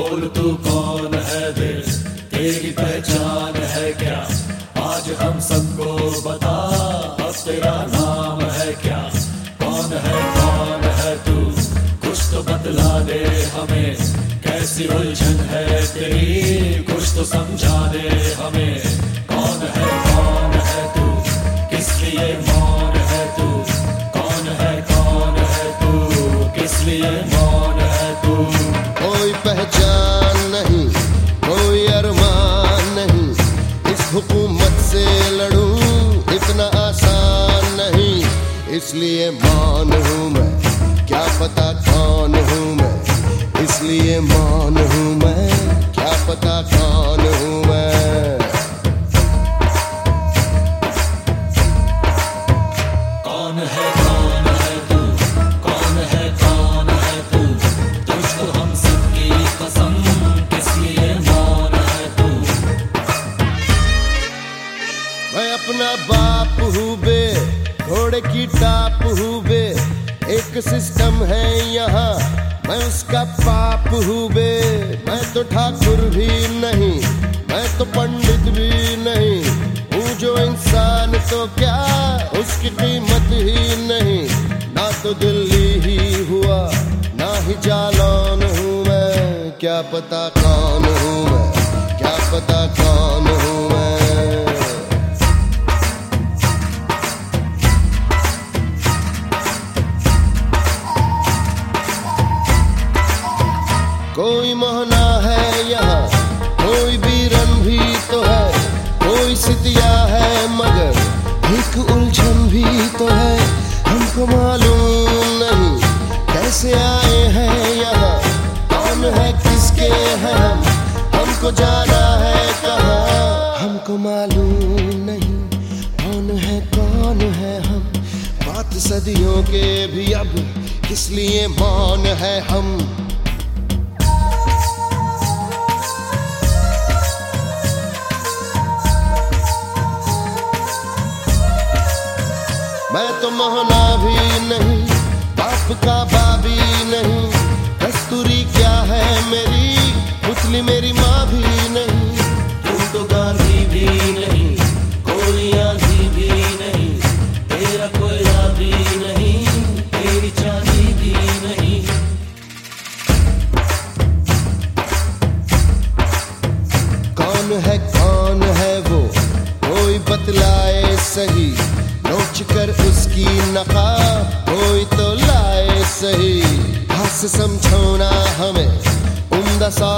बोल तू कौन है दे तेरी पहचान है क्या? आज हम सबको बता अब तेरा नाम है क्या? कौन है कौन है तू? कुछ तो बतला दे हमें। कैसी उलझन है तेरी? कुछ तो समझा दे हमें। कौन है कौन है तू? किस लिए मौन है तू? कौन है कौन है तू? किस लिए मौन इसलिए मान हूँ मैं। क्या पता कौन हूँ मैं? इसलिए मान हूँ मैं। क्या पता कौन घोड़े की टाप हूँ बे एक सिस्टम है यहाँ, मैं उसका पाप हूँ बे मैं तो ठाकुर भी नहीं, मैं तो पंडित भी नहीं। हूँ जो इंसान तो क्या, उसकी कीमत ही नहीं। ना तो दिल्ली ही हुआ, ना ही जालौन हूँ मैं। क्या पता कौन हूँ मैं, क्या पता कौन कोई सितिया है, मगर एक उलझन भी तो है, हमको मालूम नहीं कैसे आए हैं यहाँ, कौन है, किसके हैं हम, हमको जाना है कहाँ? हमको मालूम नहीं कौन है कौन है हम, बात सदियों के भी अब किस लिए मौन है हम? तो मोहना भी नहीं, बाप का बाबी नहीं। कस्तूरी क्या है मेरी, पुतली मेरी माँ भी नहीं। तू तो गांधी भी नहीं भी नहीं, तेरा भी नहीं, तेरी चांदी भी नहीं। कौन है कौन है वो? कोई बतलाए सही, नोच कर उसकी नकाब कोई तो लाए सही। हस समझो ना हमें उम्दा सा